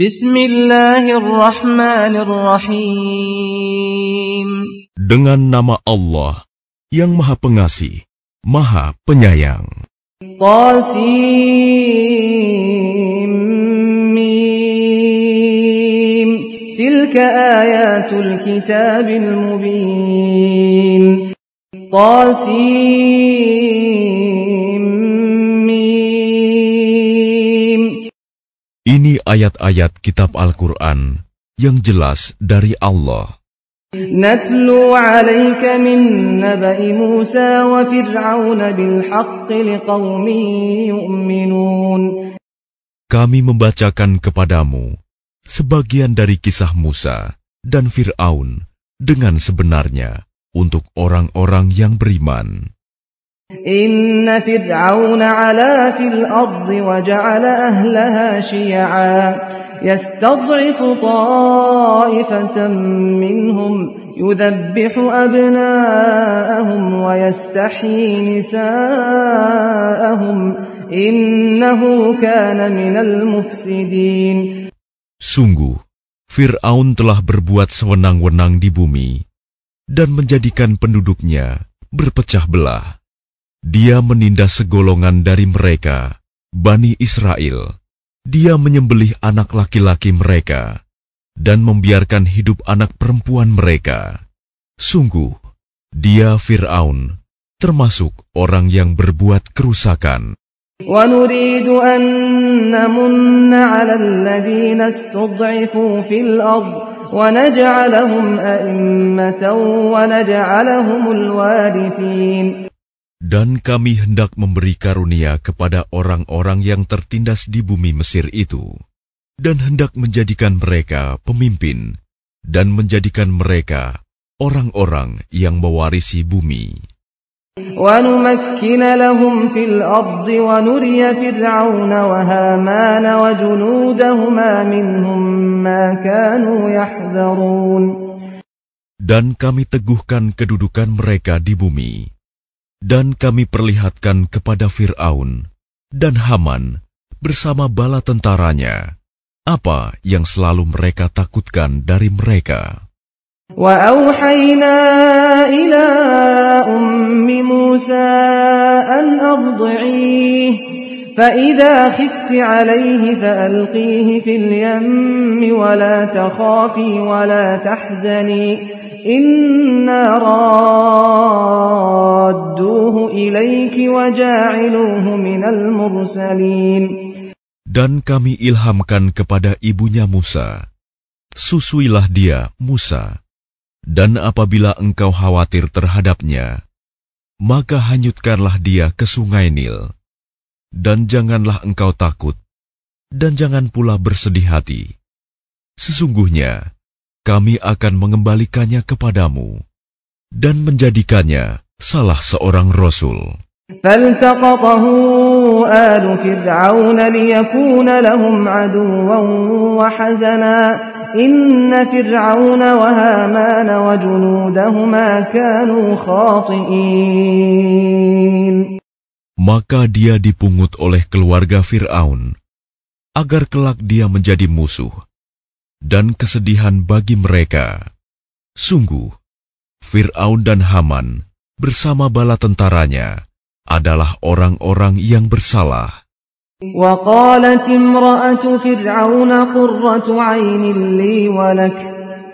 Bismillahirrahmanirrahim. Dengan nama Allah yang Maha Pengasih, Maha Penyayang. Qasim Tilka ayatul kitabil mubin. Qasim ayat-ayat kitab Al-Quran yang jelas dari Allah. نتلو عليك من نبأ موسى وفرعون بالحق لقوم يؤمنون Kami membacakan kepadamu sebagian dari kisah Musa dan Fir'aun dengan sebenarnya untuk orang-orang yang beriman. إن فرعون في الأرض وجعل أهلها شيعا يستضعف طائفة منهم يذبح أبناءهم نساءهم إنه كان من المفسدين Sungguh Fir'aun telah berbuat sewenang-wenang di bumi dan menjadikan penduduknya berpecah belah. Dia menindas segolongan dari mereka, Bani Israel. Dia menyembelih anak laki-laki mereka dan membiarkan hidup anak perempuan mereka. Sungguh, dia Fir'aun, termasuk orang yang berbuat kerusakan. ونريد أن نمن على الذين استضعفوا في الأرض ونجعلهم أئمة ونجعلهم الوارثين dan kami hendak memberi karunia kepada orang-orang yang tertindas di bumi Mesir itu, dan hendak menjadikan mereka pemimpin, dan menjadikan mereka orang-orang yang mewarisi bumi. Dan kami teguhkan kedudukan mereka di bumi. dan kami perlihatkan kepada Fir'aun dan Haman bersama bala tentaranya apa yang selalu mereka takutkan dari mereka. وأوحينا إلى أم موسى أن أرضعيه فإذا خفت عليه فألقيه في اليم ولا تخافي ولا تحزني إنا رادوه إليك وجاعلوه من المرسلين. Dan kami ilhamkan kepada ibunya Musa, susuilah dia, Musa, dan apabila engkau khawatir terhadapnya, maka hanyutkanlah dia ke sungai Nil, dan janganlah engkau takut, dan jangan pula bersedih hati. Sesungguhnya, kami akan mengembalikannya kepadamu, dan menjadikannya salah seorang Rasul. فالتقطه آل فرعون ليكون لهم عدوا وحزنا إن فرعون وهامان وجنودهما كانوا خاطئين Maka dia dipungut oleh keluarga Fir'aun, agar kelak dia menjadi musuh, dan kesedihan bagi mereka. Sungguh, Fir'aun dan Haman bersama bala tentaranya adalah orang-orang yang bersalah. وقالت امرأة فرعون قرة عين لي ولك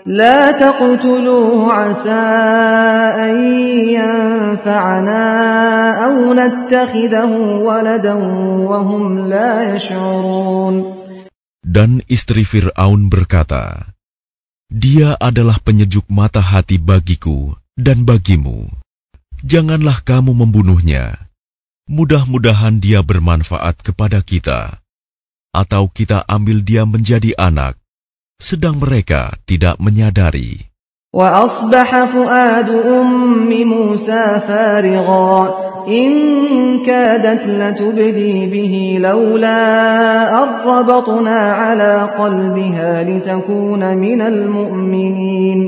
لا تقتلوه عسى أن ينفعنا أو نتخذه ولدا وهم لا يشعرون dan istri Fir'aun berkata, Dia adalah penyejuk mata hati bagiku dan bagimu. Janganlah kamu membunuhnya. Mudah-mudahan dia bermanfaat kepada kita. Atau kita ambil dia menjadi anak, sedang mereka tidak menyadari. وأصبح فؤاد أم موسى فارغا إن كادت لتبدي به لولا أن ربطنا على قلبها لتكون من المؤمنين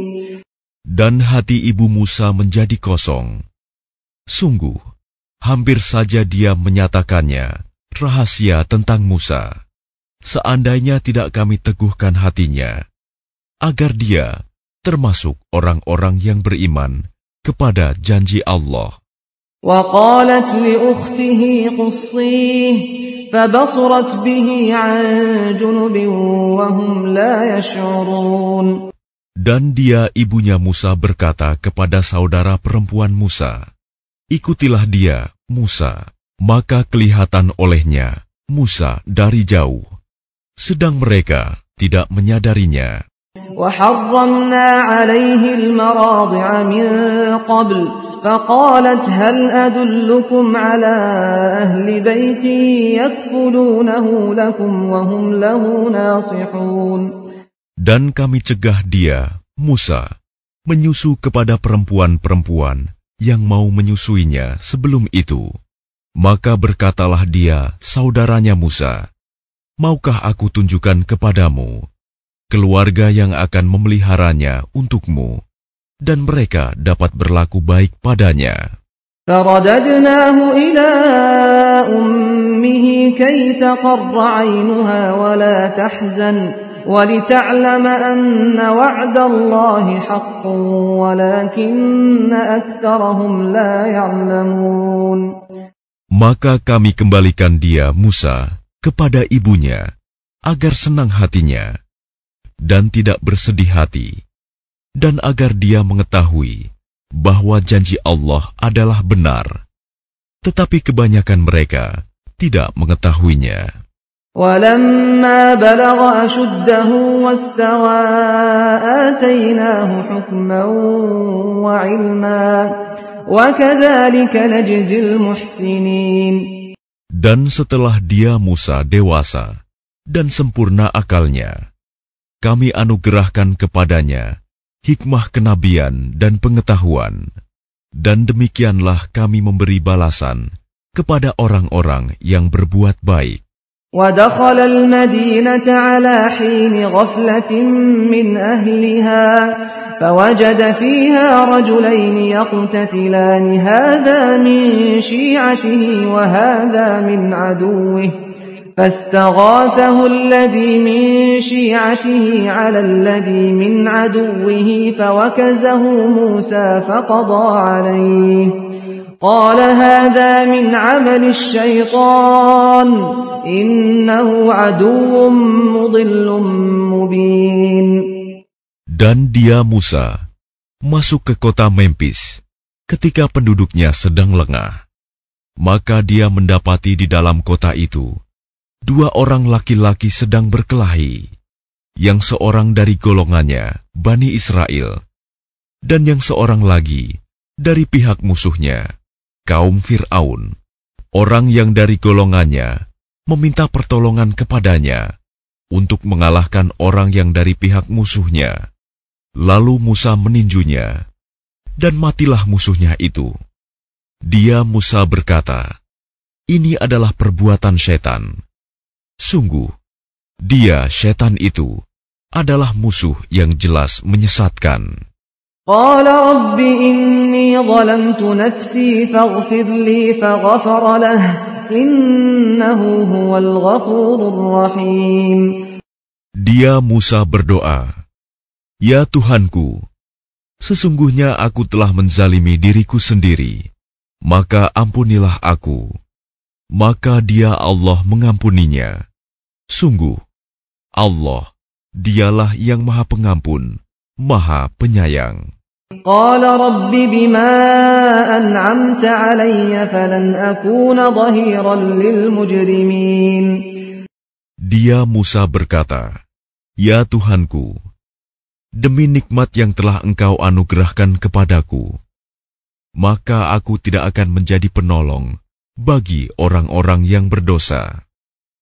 Dan hati ibu Musa menjadi kosong. Sungguh, hampir saja dia menyatakannya rahasia tentang Musa. seandainya tidak kami teguhkan hatinya, agar dia termasuk orang-orang yang beriman kepada janji Allah. وقالت لأخته قصيه فبصرت به عن جنب وهم لا يشعرون Dan dia ibunya Musa berkata kepada saudara perempuan Musa, Ikutilah dia, Musa. Maka kelihatan olehnya Musa dari jauh, sedang mereka tidak menyadarinya. وحرمنا عليه المراضع من قبل فقالت هل أدلكم على أهل بيت يكفلونه لكم وهم له ناصحون Dan kami cegah dia, Musa, menyusu kepada perempuan-perempuan yang mau menyusuinya sebelum itu. Maka berkatalah dia, saudaranya Musa, Maukah aku tunjukkan kepadamu keluarga yang akan memeliharanya untukmu, dan mereka dapat berlaku baik padanya. فرددناه إلى أمه كي تقر عينها ولا تحزن ولتعلم أن وعد الله حق ولكن أكثرهم لا يعلمون Maka kami kembalikan dia, Musa, kepada ibunya, agar senang hatinya, dan tidak bersedih hati, dan agar dia mengetahui bahwa janji Allah adalah benar. Tetapi kebanyakan mereka tidak mengetahuinya. ولما بلغ أشده واستوى آتيناه حكما وعلما وكذلك نجزي المحسنين Dan setelah dia Musa dewasa dan sempurna akalnya, kami anugerahkan kepadanya hikmah kenabian dan pengetahuan. Dan demikianlah kami memberi balasan kepada orang-orang yang berbuat baik. ودخل المدينة على حين غفلة من أهلها فوجد فيها رجلين يقتتلان هذا من شيعته وهذا من عدوه فاستغاثه الذي من شيعته على الذي من عدوه فوكزه موسى فقضى عليه قال هذا من عمل الشيطان إنه عدو مضل مبين Dan dia Musa masuk ke kota Memphis ketika penduduknya sedang lengah. Maka dia mendapati di dalam kota itu dua orang laki-laki sedang berkelahi, yang seorang dari golongannya, Bani Israel, dan yang seorang lagi dari pihak musuhnya, kaum Fir'aun. Orang yang dari golongannya meminta pertolongan kepadanya untuk mengalahkan orang yang dari pihak musuhnya. Lalu Musa meninjunya, dan matilah musuhnya itu. Dia Musa berkata, "Ini adalah perbuatan setan." Sungguh, dia setan itu adalah musuh yang jelas menyesatkan. Dia Musa berdoa, Ya Tuhanku, sesungguhnya aku telah menzalimi diriku sendiri, maka ampunilah aku. Maka dia Allah mengampuninya. Sungguh, Allah, dialah yang maha pengampun, maha penyayang. قال رب بما أنعمت علي فلن أكون ظهيرا للمجرمين Dia Musa berkata, Ya Tuhanku, demi nikmat yang telah engkau anugerahkan kepadaku, maka aku tidak akan menjadi penolong bagi orang-orang yang berdosa.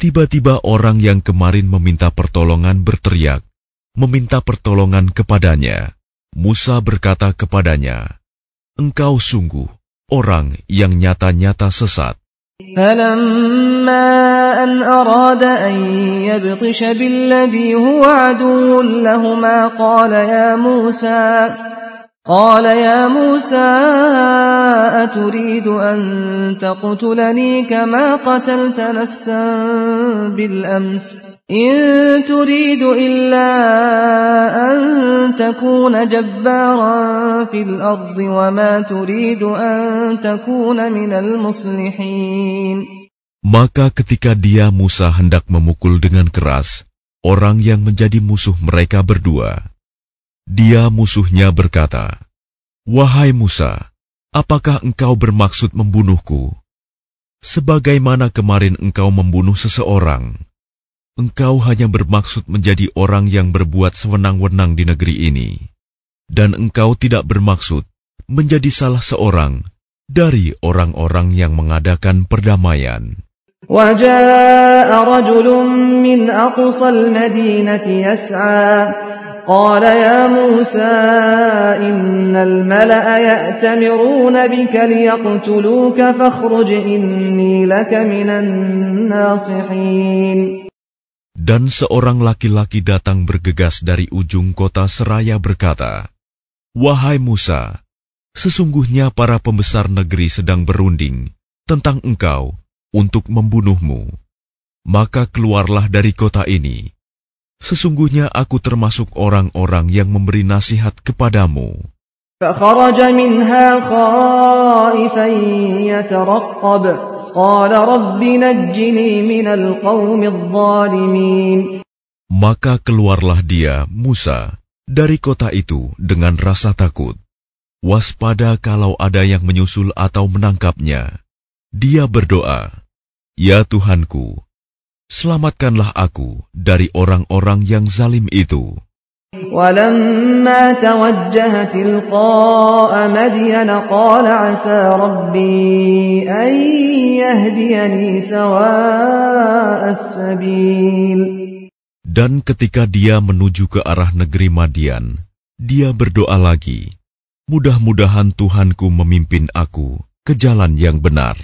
Tiba-tiba orang yang kemarin meminta pertolongan berteriak, meminta pertolongan kepadanya. Musa berkata kepadanya, "Engkau sungguh orang yang nyata-nyata sesat." فلما أن أراد أن يبطش بالذي هو عدو لهما قال يا موسى قال يا موسى أتريد أن تقتلني كما قتلت نفسا بالأمس إن تريد إلا أن تكون جبارا في الأرض وما تريد أن تكون من المصلحين Maka ketika dia Musa hendak memukul dengan keras orang yang menjadi musuh mereka berdua, dia musuhnya berkata, Wahai Musa, apakah engkau bermaksud membunuhku? Sebagaimana kemarin engkau membunuh seseorang, engkau hanya bermaksud menjadi orang yang berbuat sewenang-wenang di negeri ini, dan engkau tidak bermaksud menjadi salah seorang dari orang-orang yang mengadakan perdamaian. وجاء رجل من أقصى المدينة يسعى قال يا موسى إن الملأ يأتمرون بك ليقتلوك فاخرج إني لك من الناصحين Dan seorang laki-laki datang bergegas dari ujung kota seraya berkata, Wahai Musa, sesungguhnya para pembesar negeri sedang berunding tentang engkau untuk membunuhmu. Maka keluarlah dari kota ini. Sesungguhnya aku termasuk orang-orang yang memberi nasihat kepadamu. فخرج منها خائفا يترقب قال رب نجني من القوم الظالمين Maka keluarlah dia, Musa, dari kota itu dengan rasa takut. Waspada kalau ada yang menyusul atau menangkapnya. Dia berdoa, Ya Tuhanku, selamatkanlah aku dari orang-orang yang zalim itu. ولما توجه تلقاء مدين قال عسى ربي أن يهديني سواء السبيل Dan ketika dia menuju ke arah negeri Madian, dia berdoa lagi, Mudah-mudahan Tuhanku memimpin aku ke jalan yang benar.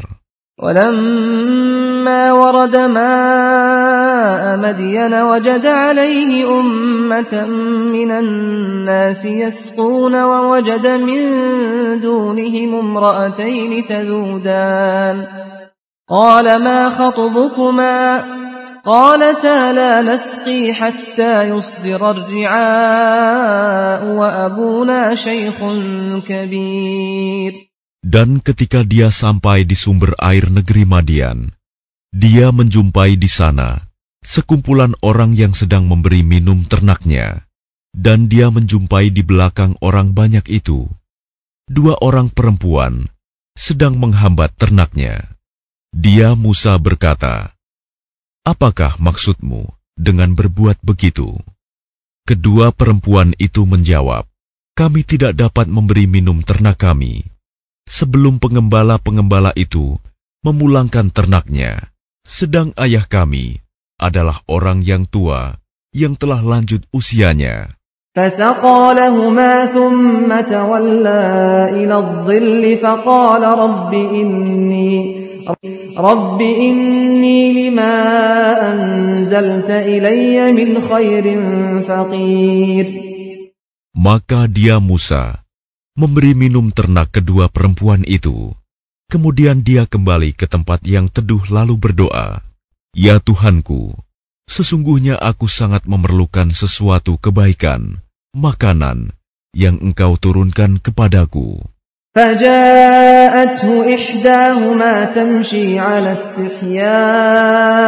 ولما ورد ماء مدين وجد عليه أمة من الناس يسقون ووجد من دونهم امرأتين تذودان قال ما خطبكما قالتا لا نسقي حتى يصدر الرعاء وأبونا شيخ كبير Dan ketika dia sampai di sumber air negeri Madian, dia menjumpai di sana sekumpulan orang yang sedang memberi minum ternaknya, dan dia menjumpai di belakang orang banyak itu dua orang perempuan sedang menghambat ternaknya. Dia Musa berkata, "Apakah maksudmu dengan berbuat begitu?" Kedua perempuan itu menjawab, "Kami tidak dapat memberi minum ternak kami." sebelum pengembala-pengembala itu memulangkan ternaknya, sedang ayah kami adalah orang yang tua yang telah lanjut usianya. فسقى لهما ثم تولى إلى الظل فقال رب إني رب إني لما أنزلت إلي من خير فقير Maka dia Musa memberi minum ternak kedua perempuan itu. Kemudian dia kembali ke tempat yang teduh lalu berdoa, Ya Tuhanku, sesungguhnya aku sangat memerlukan sesuatu kebaikan, makanan, yang engkau turunkan kepadaku. فجاءته إحداهما تمشي على استحياء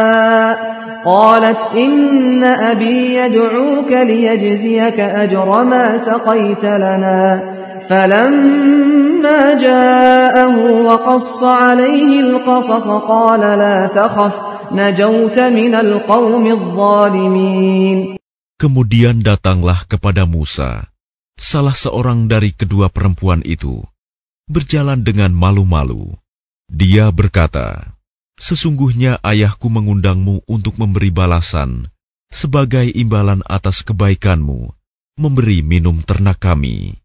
قالت إن أبي يدعوك ليجزيك أجر ما سقيت لنا فلما جاءه وقص عليه القصص قال لا تخف نجوت من القوم الظالمين Kemudian datanglah kepada Musa, salah seorang dari kedua perempuan itu, berjalan dengan malu-malu. Dia berkata, Sesungguhnya ayahku mengundangmu untuk memberi balasan sebagai imbalan atas kebaikanmu, memberi minum ternak kami.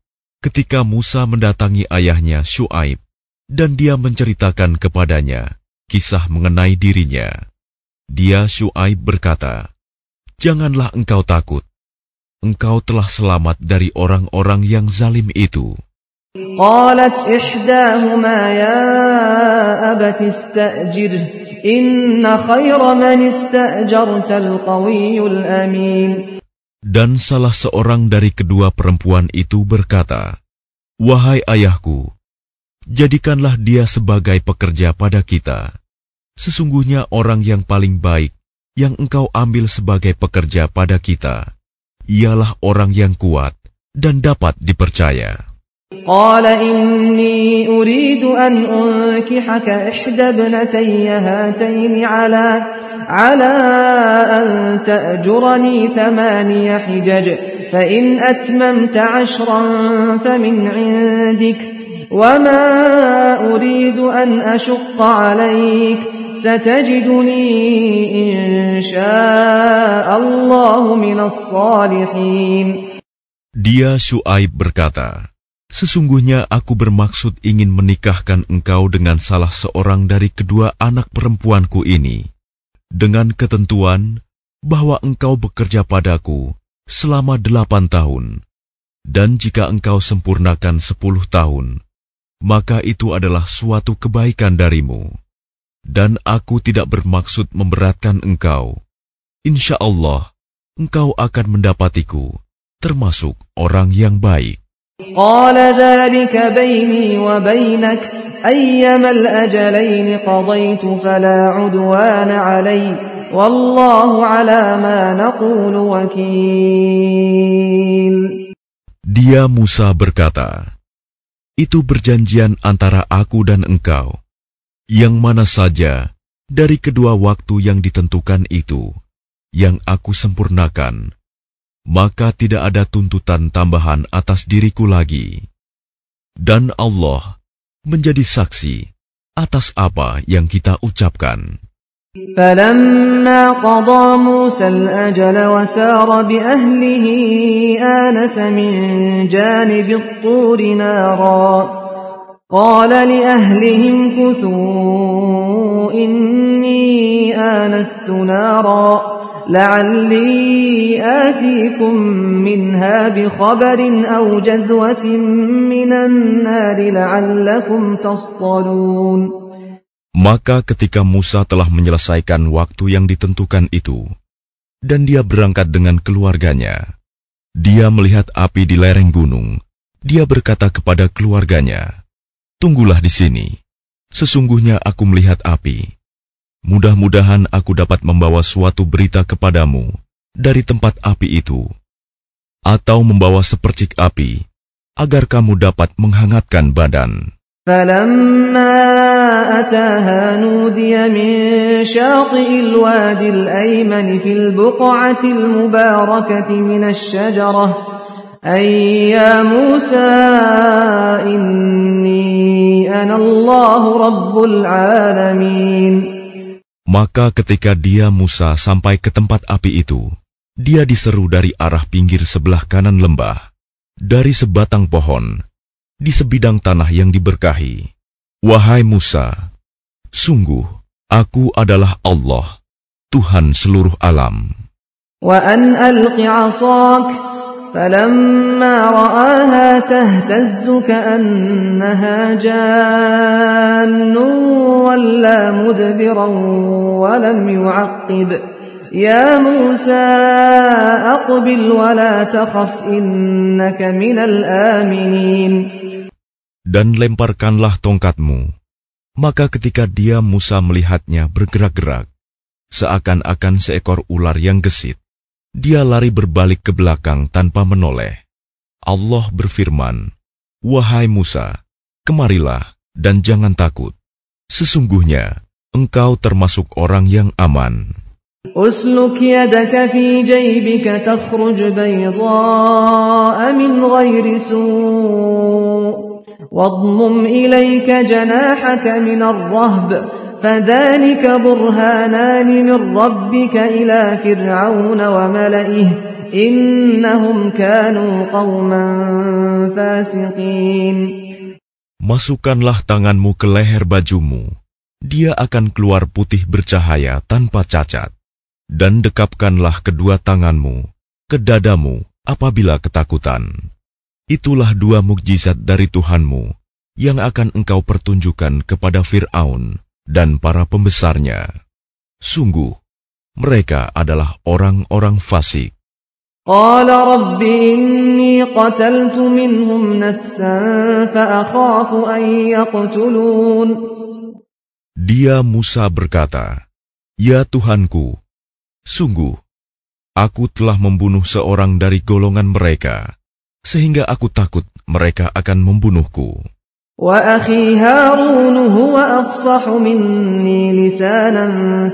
Ketika Musa mendatangi ayahnya Shu'aib, dan dia menceritakan kepadanya kisah mengenai dirinya. Dia Shu'aib berkata, Janganlah engkau takut, engkau telah selamat dari orang-orang yang zalim itu. قالت إحداهما يا أبت استأجره إن خير من استأجرت القوي الأمين dan salah seorang dari kedua perempuan itu berkata, Wahai ayahku, jadikanlah dia sebagai pekerja pada kita. Sesungguhnya orang yang paling baik yang engkau ambil sebagai pekerja pada kita, ialah orang yang kuat dan dapat dipercaya. قال إني أريد أن أنكحك إحدى ابنتي هاتين على على أن تأجرني ثماني حجج فإن أتممت عشرا فمن عندك وما أريد أن أشق عليك ستجدني إن شاء الله من الصالحين. Dia Shu'aib berkata, Sesungguhnya aku bermaksud ingin menikahkan engkau dengan salah seorang dari kedua anak perempuanku ini, dengan ketentuan bahwa engkau bekerja padaku selama delapan tahun, dan jika engkau sempurnakan sepuluh tahun, maka itu adalah suatu kebaikan darimu. Dan aku tidak bermaksud memberatkan engkau. Insya Allah, engkau akan mendapatiku, termasuk orang yang baik. قال ذلك بيني وبينك أيما الأجلين قضيت فلا عدوان علي والله على ما نقول وكيل Dia Musa berkata, Itu perjanjian antara aku dan engkau, yang mana saja dari kedua waktu yang ditentukan itu, yang aku sempurnakan, maka tidak ada tuntutan tambahan atas diriku lagi. Dan Allah menjadi saksi atas apa yang kita ucapkan. فلما قضى موسى الأجل وسار بأهله آنس من جانب الطور نارا قال لأهلهم كثوا إني آنست نارا لعلي آتيكم منها بخبر أو جذوة من النار لعلكم تصطلون Maka ketika Musa telah menyelesaikan waktu yang ditentukan itu, dan dia berangkat dengan keluarganya, dia melihat api di lereng gunung. Dia berkata kepada keluarganya, "Tunggulah di sini. Sesungguhnya aku melihat api. Mudah-mudahan aku dapat membawa suatu berita kepadamu dari tempat api itu, atau membawa sepercik api agar kamu dapat menghangatkan badan. Musa, inni. Maka ketika dia Musa sampai ke tempat api itu, dia diseru dari arah pinggir sebelah kanan lembah, dari sebatang pohon, di sebidang tanah yang diberkahi. Wahai Musa, sungguh aku adalah Allah, Tuhan seluruh alam. Wa an فلما رآها تهتز كأنها جان ولا مدبرا ولم يعقب يا موسى أقبل ولا تخف إنك من الآمنين Dan lemparkanlah tongkatmu. Maka ketika dia Musa melihatnya bergerak-gerak, seakan-akan seekor ular yang gesit, dia lari berbalik ke belakang tanpa menoleh. Allah berfirman, Wahai Musa, kemarilah dan jangan takut. Sesungguhnya, engkau termasuk orang yang aman. أسلك يدك في جيبك تخرج بيضاء من غير سوء واضمم إليك جناحك من الرهب فذلك برهانان من ربك إلى فرعون وملئه إنهم كانوا قوما فاسقين Masukkanlah tanganmu ke leher bajumu, dia akan keluar putih bercahaya tanpa cacat. Dan dekapkanlah kedua tanganmu ke dadamu apabila ketakutan. Itulah dua mukjizat dari Tuhanmu yang akan engkau pertunjukkan kepada Fir'aun dan para pembesarnya. Sungguh, mereka adalah orang-orang fasik. قال رب إني قتلت منهم نفسا فأخاف أن يقتلون Dia Musa berkata, Ya Tuhanku, sungguh, aku telah membunuh seorang dari golongan mereka, sehingga aku takut mereka akan membunuhku. وأخي هارون هو أفصح مني لسانا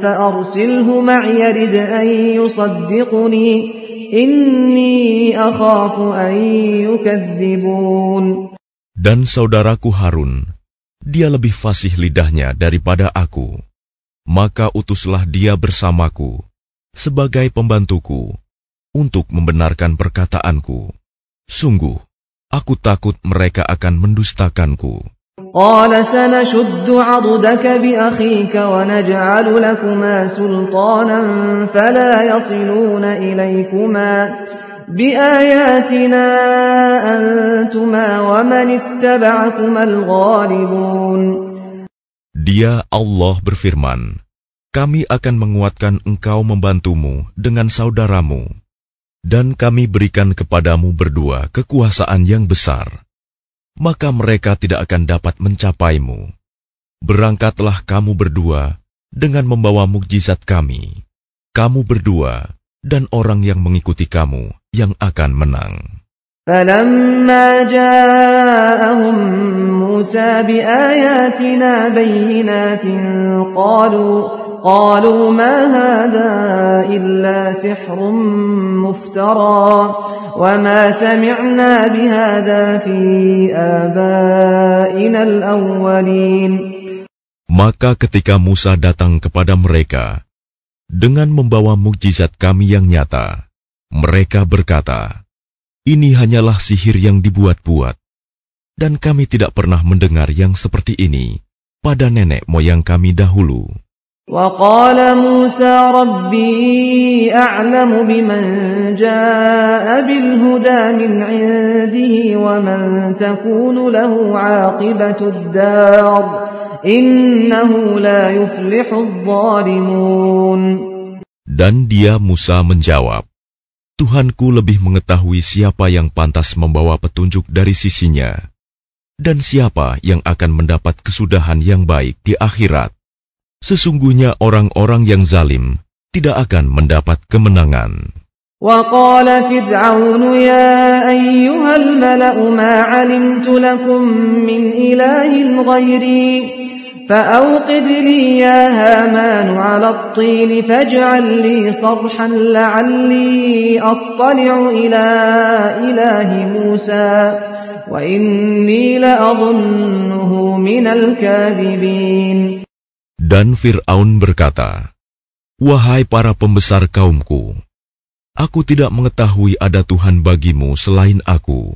فأرسله معي رد أن يصدقني إني أخاف أن يكذبون Dan saudaraku Harun, dia lebih fasih lidahnya daripada aku. Maka utuslah dia bersamaku sebagai pembantuku untuk membenarkan perkataanku. Sungguh, Aku takut mereka akan mendustakanku. Dia Allah berfirman, Kami akan menguatkan engkau membantumu dengan saudaramu dan kami berikan kepadamu berdua kekuasaan yang besar. Maka mereka tidak akan dapat mencapaimu. Berangkatlah kamu berdua dengan membawa mukjizat kami. Kamu berdua dan orang yang mengikuti kamu yang akan menang. فلما جاءهم موسى بآياتنا بينات قالوا قالوا ما هذا إلا سحر مفترى وما سمعنا بهذا في آبائنا الأولين Maka ketika Musa datang kepada mereka dengan membawa mukjizat kami yang nyata, mereka berkata, "Ini hanyalah sihir yang dibuat-buat, dan kami tidak pernah mendengar yang seperti ini pada nenek moyang kami dahulu." وقال موسى ربي أعلم بمن جاء بالهدى من عنده ومن تكون له عاقبة الدار إنه لا يفلح الظالمون Dan dia Musa menjawab, Tuhanku lebih mengetahui siapa yang pantas membawa petunjuk dari sisinya, dan siapa yang akan mendapat kesudahan yang baik di akhirat. Sesungguhnya orang-orang yang zalim tidak akan mendapat kemenangan. وقال فرعون يا أيها الملأ ما علمت لكم من إله غيري فأوقد لي يا هامان على الطين فاجعل لي صرحا لعلي أطلع إلى إله موسى وإني لأظنه من الكاذبين dan Fir'aun berkata, Wahai para pembesar kaumku, aku tidak mengetahui ada Tuhan bagimu selain aku.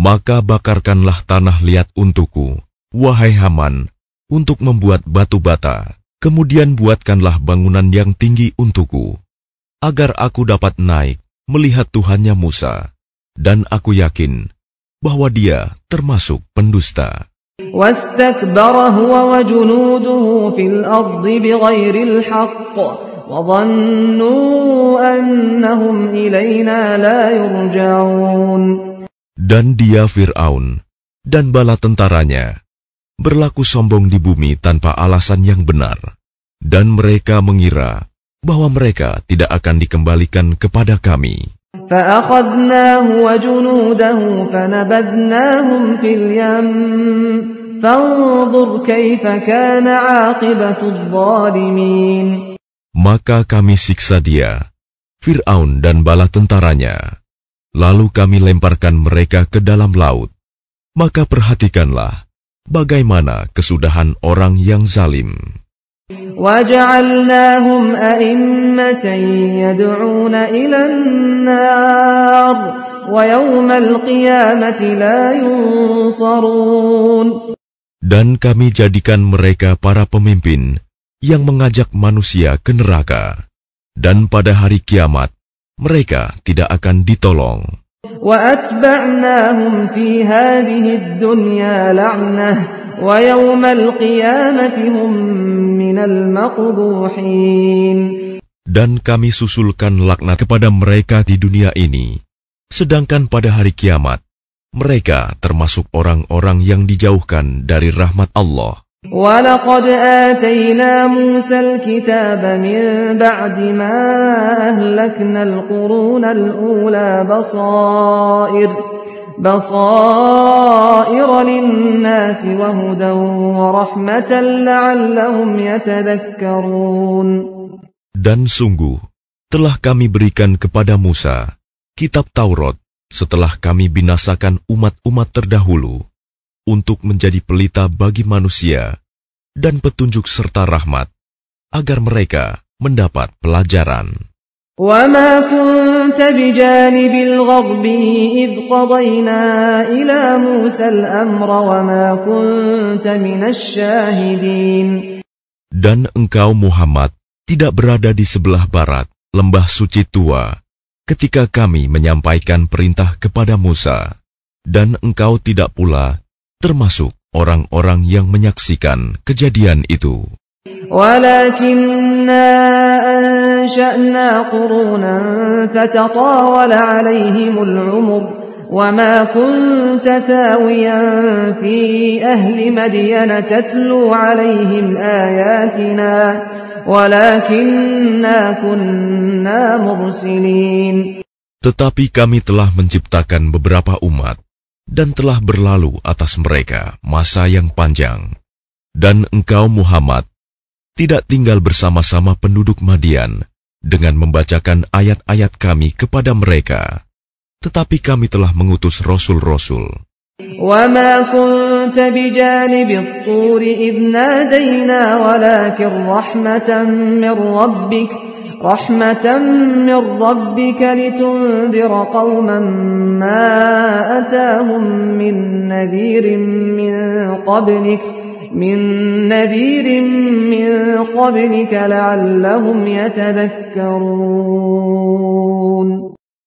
Maka bakarkanlah tanah liat untukku, wahai Haman, untuk membuat batu bata. Kemudian buatkanlah bangunan yang tinggi untukku, agar aku dapat naik melihat Tuhannya Musa. Dan aku yakin bahwa dia termasuk pendusta. واستكبر هو وجنوده في الأرض بغير الحق وظنوا أنهم إلينا لا يرجعون Dan dia Fir'aun dan bala tentaranya berlaku sombong di bumi tanpa alasan yang benar. Dan mereka mengira bahwa mereka tidak akan dikembalikan kepada kami. فأخذناه وجنوده فنبذناهم في اليم فانظر كيف كان عاقبة الظالمين Maka kami siksa dia, Fir'aun dan bala tentaranya. Lalu kami lemparkan mereka ke dalam laut. Maka perhatikanlah bagaimana kesudahan orang yang zalim. وجعلناهم أئمة يدعون إلى النار ويوم القيامة لا ينصرون Dan kami jadikan mereka para pemimpin yang mengajak manusia ke neraka. Dan pada hari kiamat, mereka tidak akan ditolong. وَأَتْبَعْنَاهُمْ فِي هَذِهِ الدُّنْيَا لَعْنَةً وَيَوْمَ الْقِيَامَةِ هُمْ مِنَ الْمَقْبُوحِينَ Dan kami susulkan laknat kepada mereka di dunia ini. Sedangkan pada hari kiamat, mereka termasuk orang-orang yang dijauhkan dari rahmat Allah. ولقد آتينا موسى الكتاب من بعد ما أهلكنا القرون الأولى بصائر بصائر للناس وهدى ورحمة لعلهم يتذكرون Dan sungguh, telah kami berikan kepada Musa kitab Taurat setelah kami binasakan umat-umat terdahulu untuk menjadi pelita bagi manusia dan petunjuk serta rahmat agar mereka mendapat pelajaran. وما كنت بجانب الغرب إذ قضينا إلى موسى الأمر وما كنت من الشاهدين Dan engkau Muhammad tidak berada di sebelah barat lembah suci tua ketika kami menyampaikan perintah kepada Musa dan engkau tidak pula termasuk orang-orang yang menyaksikan kejadian itu. ولكننا أنشأنا قرونا فتطاول عليهم العمر وما كنت ثاويا في أهل مدين تتلو عليهم آياتنا ولكننا كنا مرسلين Tetapi kami telah menciptakan beberapa umat dan telah berlalu atas mereka masa yang panjang. Dan engkau Muhammad tidak tinggal bersama-sama penduduk Madian dengan membacakan ayat-ayat kami kepada mereka. Tetapi kami telah mengutus rasul-rasul. وما كنت بجانب الطور إذ نادينا ولكن رحمة من ربك رحمة من ربك لتنذر قوما ما أتاهم من نذير من قبلك من نذير من قبلك لعلهم يتذكرون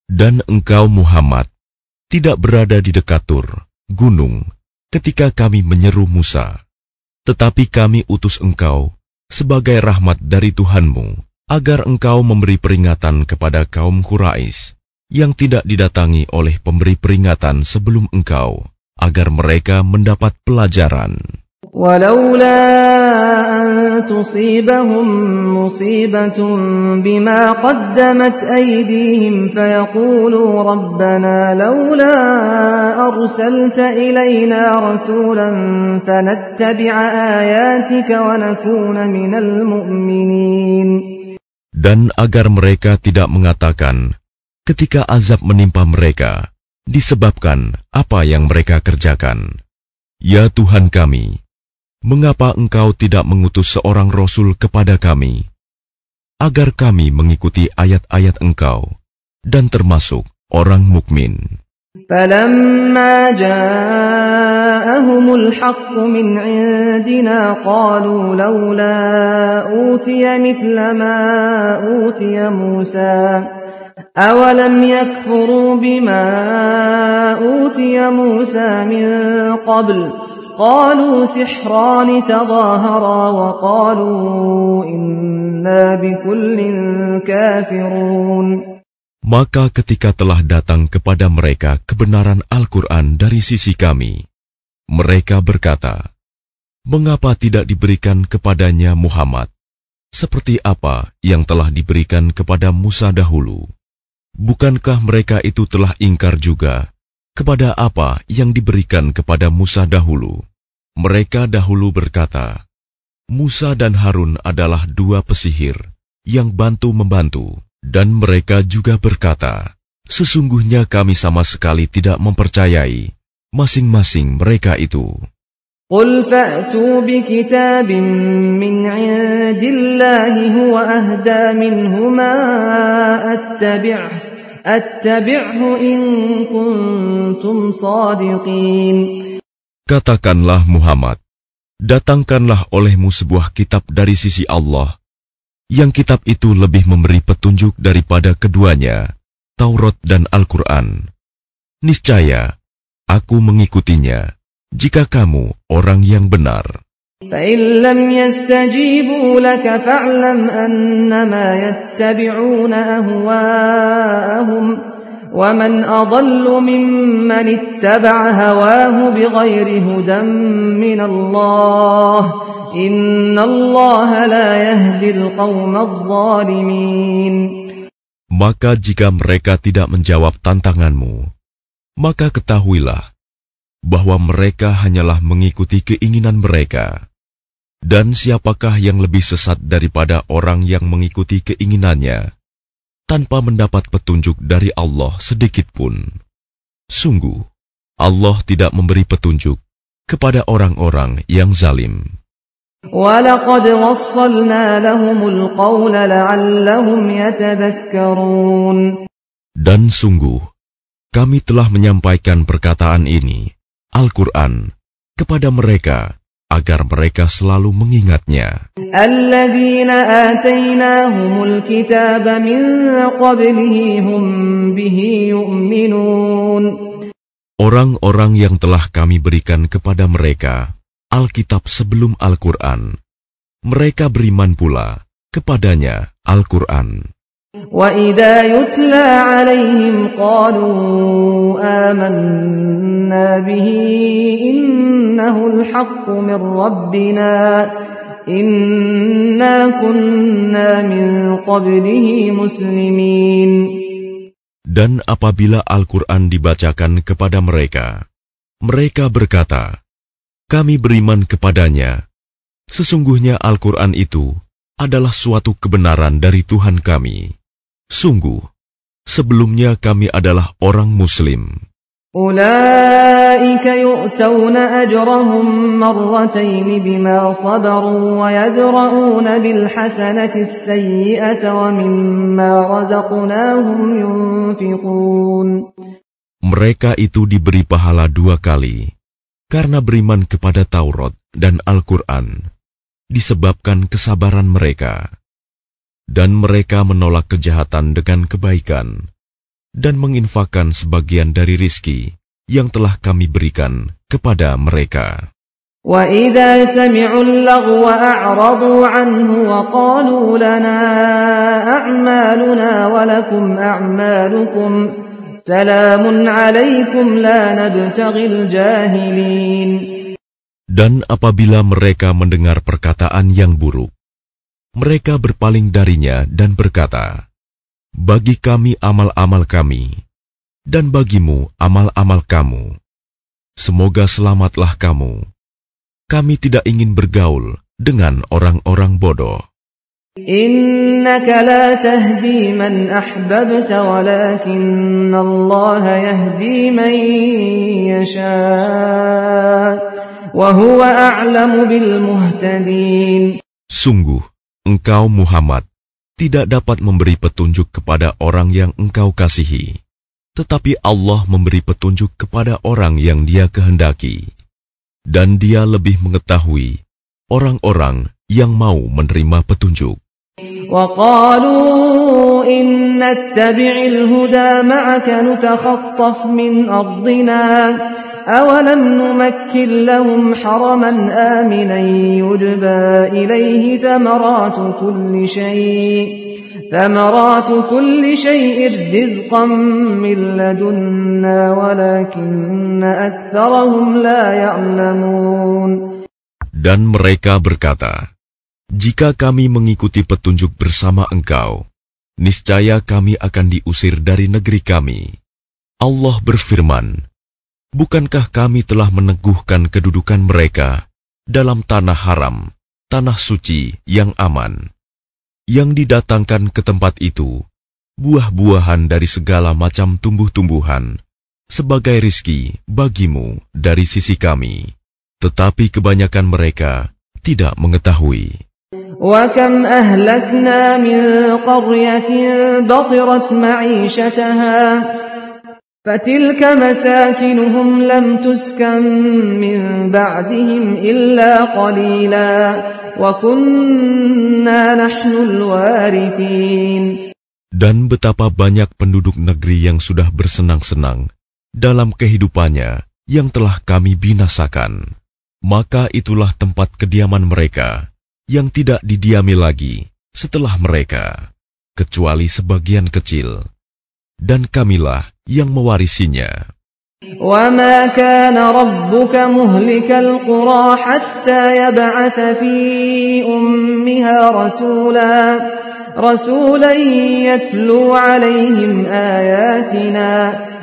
Dan engkau Muhammad tidak berada di dekat Tur, gunung, ketika kami menyeru Musa. Tetapi kami utus engkau sebagai rahmat dari Tuhanmu, agar engkau memberi peringatan kepada kaum Quraisy yang tidak didatangi oleh pemberi peringatan sebelum engkau, agar mereka mendapat pelajaran. ولولا أن تصيبهم مصيبة بما قدمت أيديهم فيقولوا ربنا لولا أرسلت إلينا رسولا فنتبع آياتك ونكون من المؤمنين Dan agar mereka tidak mengatakan ketika azab menimpa mereka disebabkan apa yang mereka kerjakan. Ya Tuhan kami, mengapa engkau tidak mengutus seorang rasul kepada kami, agar kami mengikuti ayat-ayat engkau dan termasuk orang mukmin. فلما جاءهم الحق من عندنا قالوا لولا أوتي مثل ما أوتي موسى أولم يكفروا بما أوتي موسى من قبل قالوا سحران تظاهرا وقالوا إنا بكل كافرون Maka ketika telah datang kepada mereka kebenaran Al-Quran dari sisi kami, mereka berkata, Mengapa tidak diberikan kepadanya Muhammad, seperti apa yang telah diberikan kepada Musa dahulu? Bukankah mereka itu telah ingkar juga kepada apa yang diberikan kepada Musa dahulu? Mereka dahulu berkata, Musa dan Harun adalah dua pesihir yang bantu-membantu. Dan mereka juga berkata, Sesungguhnya kami sama sekali tidak mempercayai masing-masing mereka itu. قل فأتوا بكتاب من عند الله هو أهدى منهما أتبعه أتبعه إن كنتم صادقين Katakanlah Muhammad, datangkanlah olehmu sebuah kitab dari sisi Allah, yang kitab itu lebih memberi petunjuk daripada keduanya, Taurat dan Al-Quran. Niscaya, aku mengikutinya, jika kamu orang yang benar. فإن لم يستجيبوا لك فاعلم أنما يتبعون أهواءهم ومن أضل ممن اتبع هواه بغير هدى من الله إن الله لا يهدي القوم الظالمين Maka jika mereka tidak menjawab tantanganmu, maka ketahuilah bahwa mereka hanyalah mengikuti keinginan mereka. Dan siapakah yang lebih sesat daripada orang yang mengikuti keinginannya tanpa mendapat petunjuk dari Allah sedikit pun? Sungguh, Allah tidak memberi petunjuk kepada orang-orang yang zalim. Dan sungguh, kami telah menyampaikan perkataan ini, Al-Quran, kepada mereka agar mereka selalu mengingatnya. Orang-orang yang telah kami berikan kepada mereka Alkitab sebelum Al-Quran, mereka beriman pula kepadanya Al-Quran. وإذا يتلى عليهم قالوا آمنا به إنه الحق من ربنا إنا كنا من قبله مسلمين Dan apabila Al-Quran dibacakan kepada mereka, mereka berkata, Kami beriman kepadanya. Sesungguhnya Al-Quran itu adalah suatu kebenaran dari Tuhan kami. Sungguh, sebelumnya kami adalah orang Muslim. أولئك يؤتون أجرهم مرتين بما صبروا ويدرؤون بالحسنة السيئة ومما رزقناهم ينفقون Mereka itu diberi pahala dua kali karena beriman kepada Taurat dan Al-Quran, disebabkan kesabaran mereka. Dan mereka menolak kejahatan dengan kebaikan, dan menginfakkan sebagian dari rizki yang telah kami berikan kepada mereka. وإذا سمعوا اللغو أعرضوا عنه وقالوا لنا أعمالنا ولكم أعمالكم سلام عليكم لا نبتغي الجاهلين Dan apabila mereka mendengar perkataan yang buruk, mereka berpaling darinya dan berkata, "Bagi kami amal-amal kami, dan bagimu amal-amal kamu. Semoga selamatlah kamu. Kami tidak ingin bergaul dengan orang-orang bodoh." Sungguh engkau Muhammad tidak dapat memberi petunjuk kepada orang yang engkau kasihi, tetapi Allah memberi petunjuk kepada orang yang Dia kehendaki, dan Dia lebih mengetahui orang-orang yang mau menerima petunjuk. وقالوا إن نتبع الهدى معك نتخطف من أرضنا أولم نمكن لهم حرما آمنا يجبى إليه ثمرات كل شيء ثمرات كل شيء رزقا من لدنا ولكن أكثرهم لا يعلمون Dan mereka berkata, Jika kami mengikuti petunjuk bersama engkau, niscaya kami akan diusir dari negeri kami. Allah berfirman, Bukankah kami telah meneguhkan kedudukan mereka dalam tanah haram, tanah suci yang aman, yang didatangkan ke tempat itu, buah-buahan dari segala macam tumbuh-tumbuhan, sebagai rizki bagimu dari sisi kami. Tetapi kebanyakan mereka tidak mengetahui. وكم أهلكنا من قرية بطرت معيشتها فتلك مساكنهم لم تسكن من بعدهم إلا قليلا وكنا نحن الوارثين Dan betapa banyak penduduk negeri yang sudah bersenang-senang dalam kehidupannya yang telah kami binasakan. Maka itulah tempat kediaman mereka yang tidak didiami lagi setelah mereka, kecuali sebagian kecil, dan kamilah yang mewarisinya. وما كان ربك مهلك القرى حتى يبعث في أمها رسولا رسولا يتلو عليهم آياتنا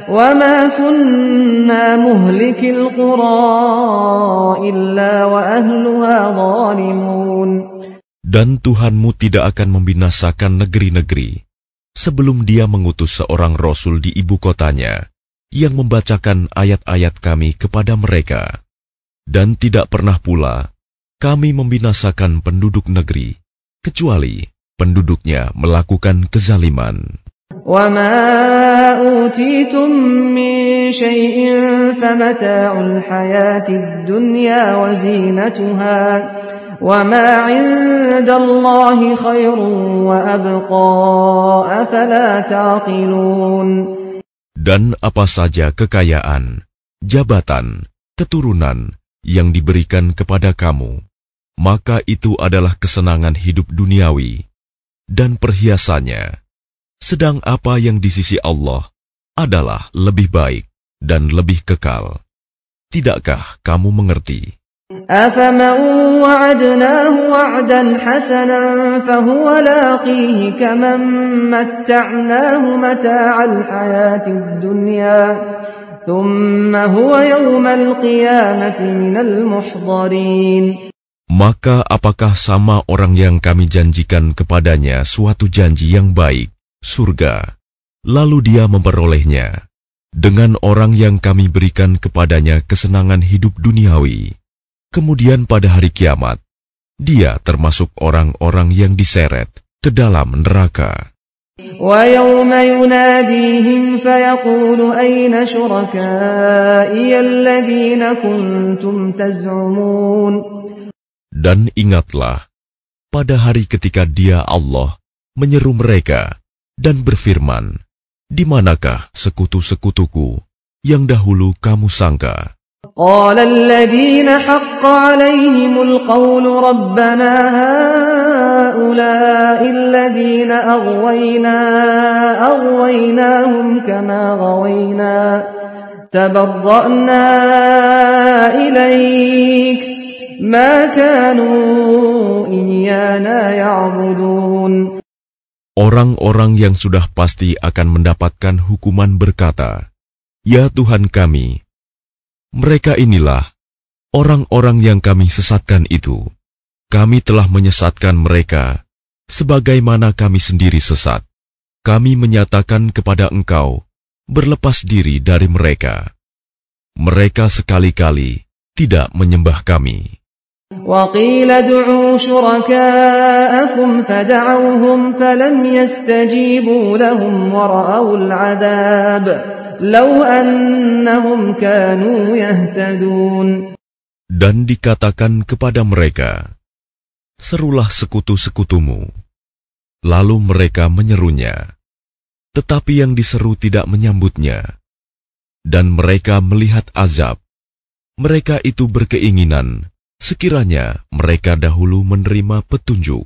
وما كنا مهلك القرى إلا وأهلها ظالمون Dan Tuhanmu tidak akan membinasakan negeri-negeri sebelum dia mengutus seorang rasul di ibu kotanya yang membacakan ayat-ayat kami kepada mereka. Dan tidak pernah pula kami membinasakan penduduk negeri, kecuali penduduknya melakukan kezaliman. وما أوتيتم من شيء فمتاع الحياة الدنيا وزينتها وما عند الله خير وأبقى أفلا تعقلون Dan apa saja kekayaan, jabatan, keturunan yang diberikan kepada kamu, maka itu adalah kesenangan hidup duniawi dan perhiasannya. Sedang apa yang di sisi Allah adalah lebih baik dan lebih kekal. Tidakkah kamu mengerti? أفمن وعدناه وعدا حسنا فهو لاقيه كمن متعناه متاع الحياة الدنيا ثم هو يوم القيامة من المحضرين Maka apakah sama orang yang kami janjikan kepadanya suatu janji yang baik, surga, lalu dia memperolehnya, dengan orang yang kami berikan kepadanya kesenangan hidup duniawi. Kemudian pada hari kiamat, dia termasuk orang-orang yang diseret ke dalam neraka. ويوم يناديهم فيقول أين شركائي الذين كنتم تزعمون Dan ingatlah, pada hari ketika dia Allah menyeru mereka dan berfirman, di manakah sekutu-sekutuku yang dahulu kamu sangka? قال الذين حق عليهم القول ربنا هؤلاء الذين أغوينا أغويناهم كما غوينا تبرأنا إليك ما كانوا إيانا يعبدون Orang-orang yang sudah pasti akan mendapatkan hukuman berkata, Ya Tuhan kami, mereka inilah orang-orang yang kami sesatkan itu. Kami telah menyesatkan mereka, sebagaimana kami sendiri sesat. Kami menyatakan kepada engkau, berlepas diri dari mereka. Mereka sekali-kali tidak menyembah kami. وقيل ادعوا شركاءكم فدعوهم فلم يستجيبوا لهم ورأوا العذاب لو أنهم كانوا يهتدون Dan dikatakan kepada mereka, Serulah sekutu-sekutumu. Lalu mereka menyerunya. Tetapi yang diseru tidak menyambutnya. Dan mereka melihat azab. Mereka itu berkeinginan, sekiranya mereka dahulu menerima petunjuk.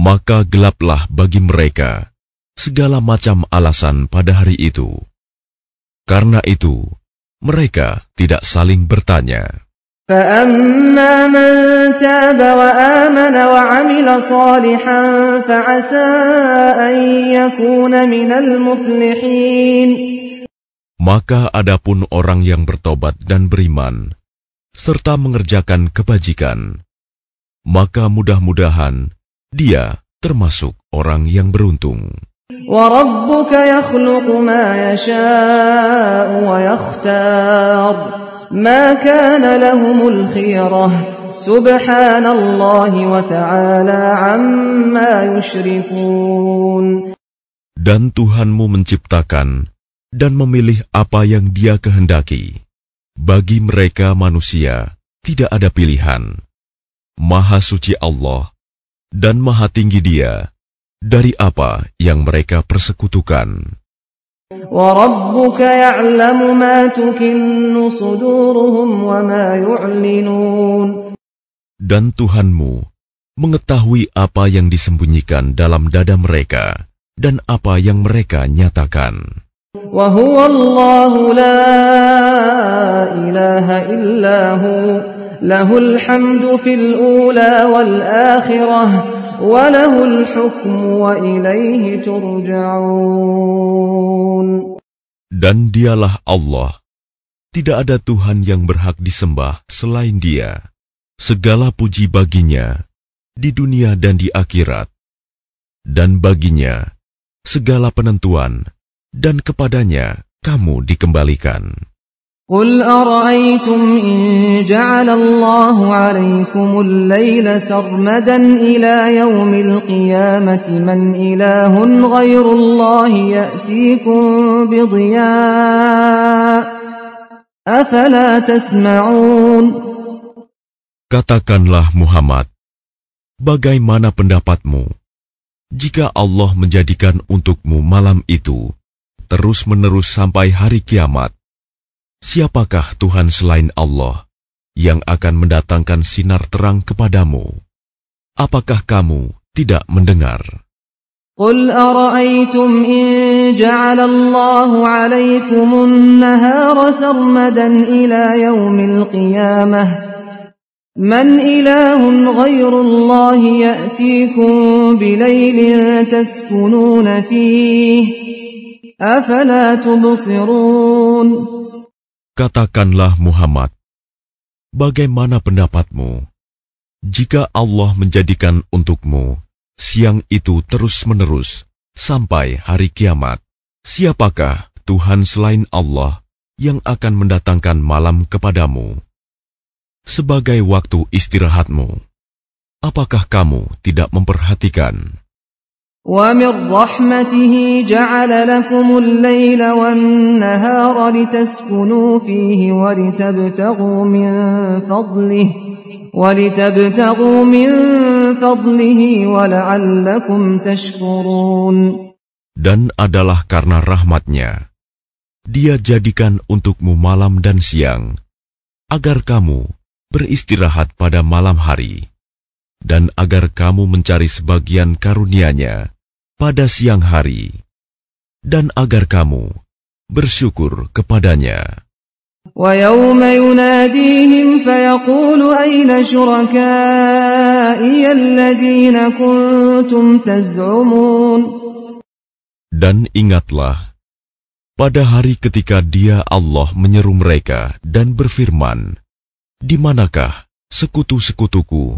maka gelaplah bagi mereka segala macam alasan pada hari itu. Karena itu, mereka tidak saling bertanya. Maka adapun orang yang bertobat dan beriman, serta mengerjakan kebajikan, maka mudah-mudahan dia termasuk orang yang beruntung. وربك يخلق ما يشاء ويختار ما كان لهم الخيرة سبحان الله وتعالى عما يشركون Dan Tuhanmu menciptakan dan memilih apa yang dia kehendaki. Bagi mereka manusia, tidak ada pilihan. Maha suci Allah, dan maha tinggi dia dari apa yang mereka persekutukan. وربك يعلم ما تكن صدورهم وما يعلنون Dan Tuhanmu mengetahui apa yang disembunyikan dalam dada mereka dan apa yang mereka nyatakan. وهو الله لا إله إلا هو له الحمد في الأولى والآخرة وله الحكم وإليه ترجعون Dan dialah Allah. Tidak ada Tuhan yang berhak disembah selain dia. Segala puji baginya di dunia dan di akhirat. Dan baginya segala penentuan dan kepadanya kamu dikembalikan. قل أرأيتم إن جعل الله عليكم الليل سرمدا إلى يوم القيامة من إله غير الله يأتيكم بضياء أفلا تسمعون Katakanlah Muhammad, bagaimana pendapatmu jika Allah menjadikan untukmu malam itu terus-menerus sampai hari kiamat? Siapakah Tuhan selain Allah yang akan mendatangkan sinar terang kepadamu? Apakah kamu tidak mendengar? قل أرأيتم إن جعل الله عليكم النهار سرمدا إلى يوم القيامة من إله غير الله يأتيكم بليل تسكنون فيه أفلا تبصرون Katakanlah Muhammad, bagaimana pendapatmu jika Allah menjadikan untukmu siang itu terus-menerus sampai hari kiamat? Siapakah Tuhan selain Allah yang akan mendatangkan malam kepadamu sebagai waktu istirahatmu? Apakah kamu tidak memperhatikan? ومن رحمته جعل لكم الليل والنهار لتسكنوا فيه ولتبتغوا من فضله ولتبتغوا من فضله ولعلكم تشكرون Dan adalah karena rahmatnya, dia jadikan untukmu malam dan siang, agar kamu beristirahat pada malam hari, dan agar kamu mencari sebagian karunia-Nya pada siang hari, dan agar kamu bersyukur kepadanya. ويوم يناديهم فيقول أين شركائي الذين كنتم تزعمون Dan ingatlah, pada hari ketika dia Allah menyeru mereka dan berfirman, Di manakah sekutu-sekutuku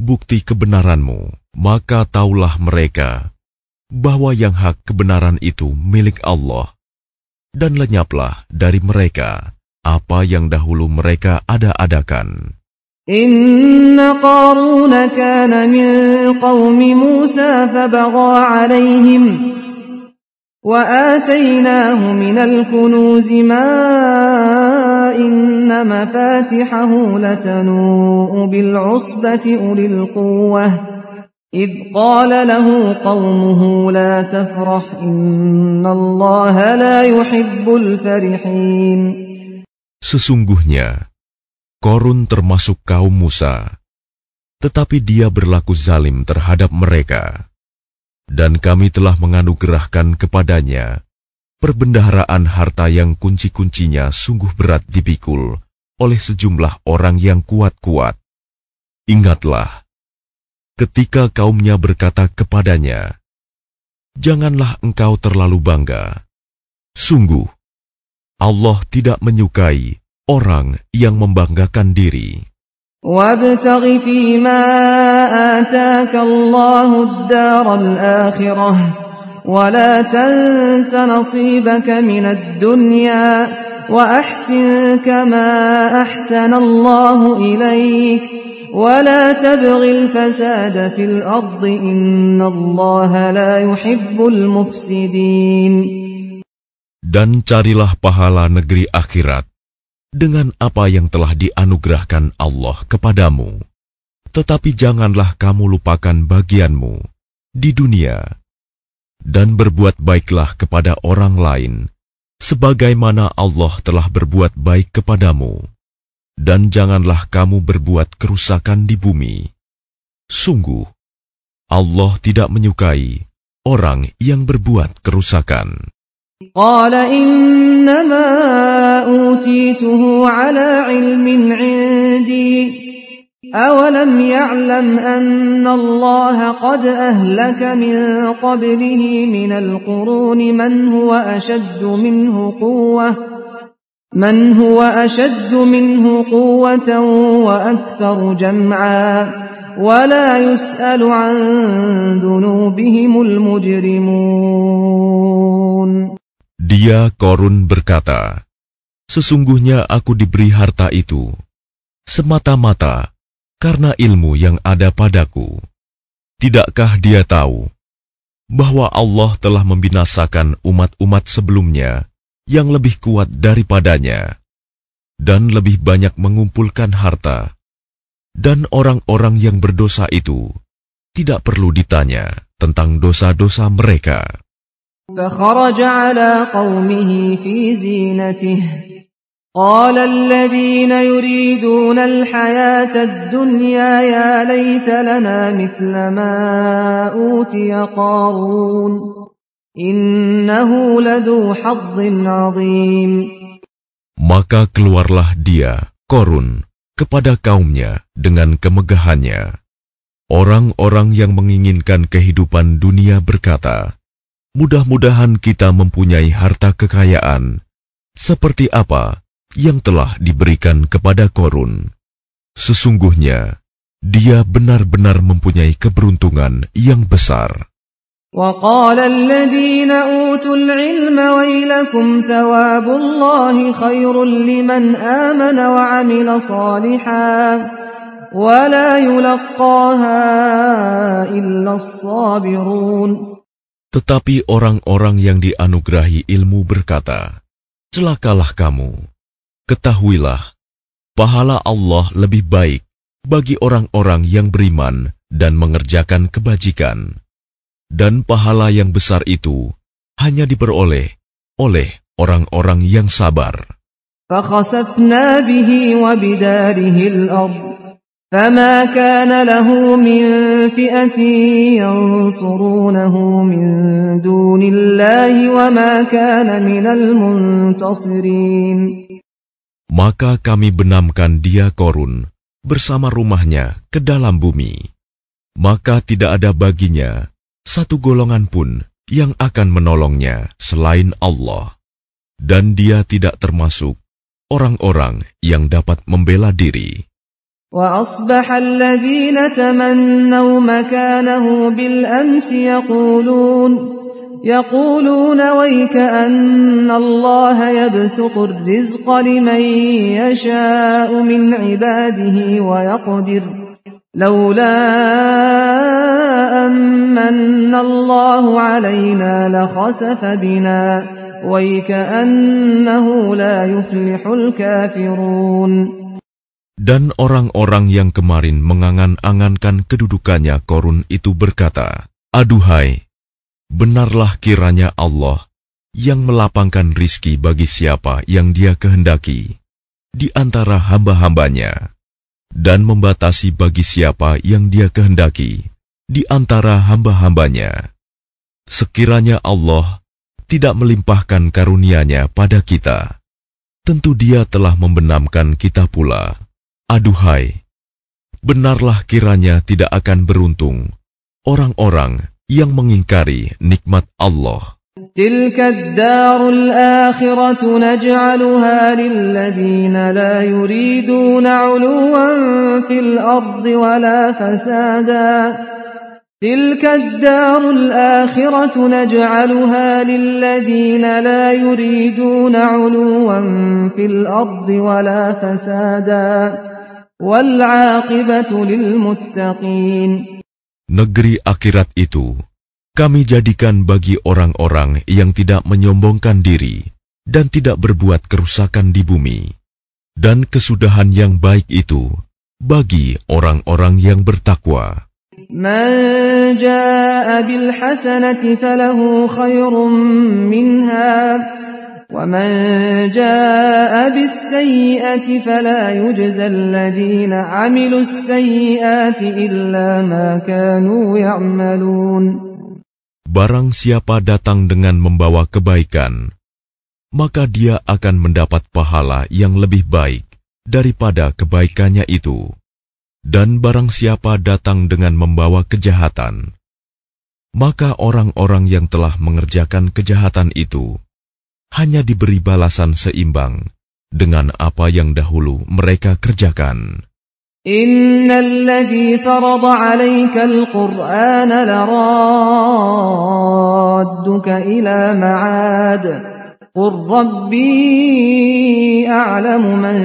bukti kebenaranmu, maka taulah mereka bahwa yang hak kebenaran itu milik Allah, dan lenyaplah dari mereka apa yang dahulu mereka ada-adakan. Inna Qarun kana min qawmi Musa fabagha alaihim wa atainahu minal kunuzi ma وإن مفاتحه لتنوء بالعصبة أولي القوة إذ قال له قومه لا تفرح إن الله لا يحب الفرحين Sesungguhnya, Korun termasuk kaum Musa, tetapi dia berlaku zalim terhadap mereka. Dan kami telah menganugerahkan kepadanya perbendaharaan harta yang kunci-kuncinya sungguh berat dipikul oleh sejumlah orang yang kuat-kuat. Ingatlah, ketika kaumnya berkata kepadanya, Janganlah engkau terlalu bangga. Sungguh, Allah tidak menyukai orang yang membanggakan diri. وابتغ فيما آتاك الله الدار الآخرة ولا تنس نصيبك من الدنيا وأحسن كما أحسن الله إليك ولا تبغ الفساد في الأرض إن الله لا يحب المفسدين Dan carilah pahala negeri akhirat dengan apa yang telah dianugerahkan Allah kepadamu. Tetapi janganlah kamu lupakan bagianmu di dunia dan berbuat baiklah kepada orang lain, sebagaimana Allah telah berbuat baik kepadamu. Dan janganlah kamu berbuat kerusakan di bumi. Sungguh, Allah tidak menyukai orang yang berbuat kerusakan. قال إنما أوتيته على علم عندي أولم يعلم أن الله قد أهلك من قبله من القرون من هو أشد منه قوة من هو أشد منه قوة وأكثر جمعا ولا يسأل عن ذنوبهم المجرمون Dia Korun berkata, Sesungguhnya aku diberi harta itu, semata-mata karena ilmu yang ada padaku. Tidakkah dia tahu bahwa Allah telah membinasakan umat-umat sebelumnya yang lebih kuat daripadanya dan lebih banyak mengumpulkan harta, dan orang-orang yang berdosa itu tidak perlu ditanya tentang dosa-dosa mereka. فخرج على قومه في زينته قال الذين يريدون الحياة الدنيا يا ليت لنا مثل ما أوتي قارون إنه لذو حظ عظيم Maka keluarlah dia, Korun, kepada kaumnya dengan kemegahannya. Orang-orang yang menginginkan kehidupan dunia berkata, Mudah-mudahan kita mempunyai harta kekayaan seperti apa yang telah diberikan kepada Korun. Sesungguhnya, dia benar-benar mempunyai keberuntungan yang besar. وقال الذين أوتوا العلم ويلكم ثواب الله خير لمن آمن وعمل صالحا ولا يلقاها إلا الصابرون Tetapi orang-orang yang dianugerahi ilmu berkata, Celakalah kamu, ketahuilah, pahala Allah lebih baik bagi orang-orang yang beriman dan mengerjakan kebajikan. Dan pahala yang besar itu hanya diperoleh oleh orang-orang yang sabar. فخسفنا به وبداره الأرض فما كان له من فئة ينصرونه من دون الله وما كان من المنتصرين Maka kami benamkan dia Korun bersama rumahnya ke dalam bumi. Maka tidak ada baginya satu golongan pun yang akan menolongnya selain Allah. Dan dia tidak termasuk orang-orang yang dapat membela diri. وأصبح الذين تمنوا مكانه بالأمس يقولون يقولون ويك أن الله يبسط الرزق لمن يشاء من عباده ويقدر لولا أمن الله علينا لخسف بنا ويكأنه لا يفلح الكافرون Dan orang-orang yang kemarin mengangan-angankan kedudukannya korun itu berkata, Aduhai, benarlah kiranya Allah yang melapangkan rizki bagi siapa yang dia kehendaki di antara hamba-hambanya dan membatasi bagi siapa yang dia kehendaki di antara hamba-hambanya. Sekiranya Allah tidak melimpahkan karunia-Nya pada kita, tentu Dia telah membenamkan kita pula. Aduhai, benarlah kiranya tidak akan beruntung orang-orang yang mengingkari nikmat Allah. تلك الدار الآخرة نجعلها للذين لا يريدون علوا في الأرض ولا فسادا تلك الدار الآخرة نجعلها للذين لا يريدون علوا في الأرض ولا فسادا والعاقبة للمتقين Negeri akhirat itu kami jadikan bagi orang-orang yang tidak menyombongkan diri dan tidak berbuat kerusakan di bumi. Dan kesudahan yang baik itu bagi orang-orang yang bertakwa. من جاء بالحسنة فله خير منها ومن جاء بالسيئة فلا يجزى الذين عملوا السيئات إلا ما كانوا يعملون Barang siapa datang dengan membawa kebaikan, maka dia akan mendapat pahala yang lebih baik daripada kebaikannya itu. Dan barang siapa datang dengan membawa kejahatan, maka orang-orang yang telah mengerjakan kejahatan itu hanya diberi balasan seimbang dengan apa yang dahulu mereka kerjakan. Innalladhi farada alaika al-Qur'ana laradduka ila ma'ad. Qur Rabbi a'lamu man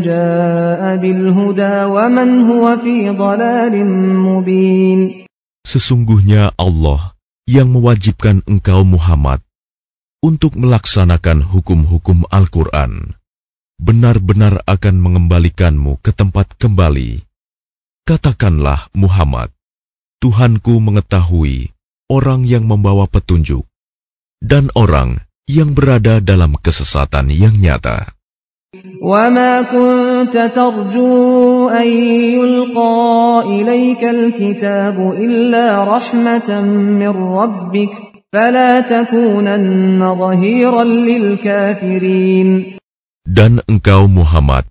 jaa'a bil huda wa man huwa fi dhalalin mubin. Sesungguhnya Allah yang mewajibkan engkau Muhammad untuk melaksanakan hukum-hukum Al-Quran benar-benar akan mengembalikanmu ke tempat kembali. Katakanlah Muhammad, Tuhanku mengetahui orang yang membawa petunjuk dan orang yang berada dalam kesesatan yang nyata. وما كنت ترجو أن يلقى إليك الكتاب إلا رحمة من ربك dan engkau Muhammad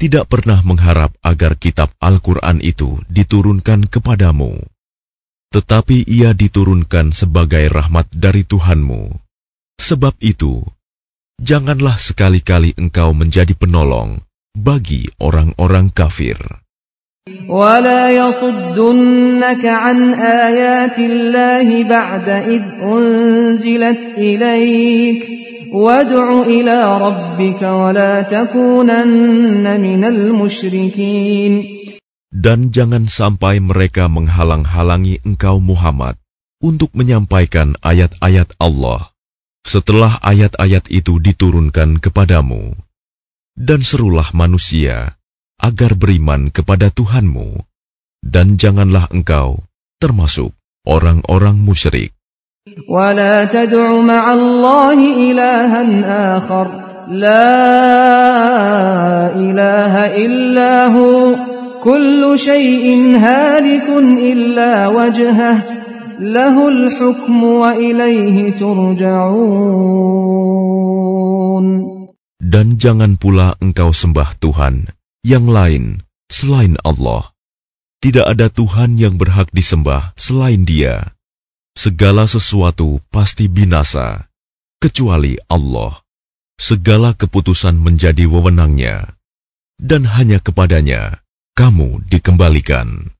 tidak pernah mengharap agar kitab Al-Quran itu diturunkan kepadamu. Tetapi ia diturunkan sebagai rahmat dari Tuhanmu. Sebab itu, janganlah sekali-kali engkau menjadi penolong bagi orang-orang kafir. ولا يصدنك عن آيات الله بعد إذ أنزلت إليك وادع إلى ربك ولا تكونن من المشركين Dan jangan sampai mereka menghalang-halangi engkau Muhammad untuk menyampaikan ayat-ayat Allah setelah ayat-ayat itu diturunkan kepadamu. Dan serulah manusia agar beriman kepada Tuhanmu, dan janganlah engkau termasuk orang-orang musyrik. ولا تدع مع الله إلها آخر لا إله إلا هو كل شيء هالك إلا وجهه له الحكم وإليه ترجعون Dan jangan pula engkau sembah Tuhan yang lain selain Allah. Tidak ada Tuhan yang berhak disembah selain Dia. Segala sesuatu pasti binasa, kecuali Allah. Segala keputusan menjadi wewenangnya, dan hanya kepadanya kamu dikembalikan.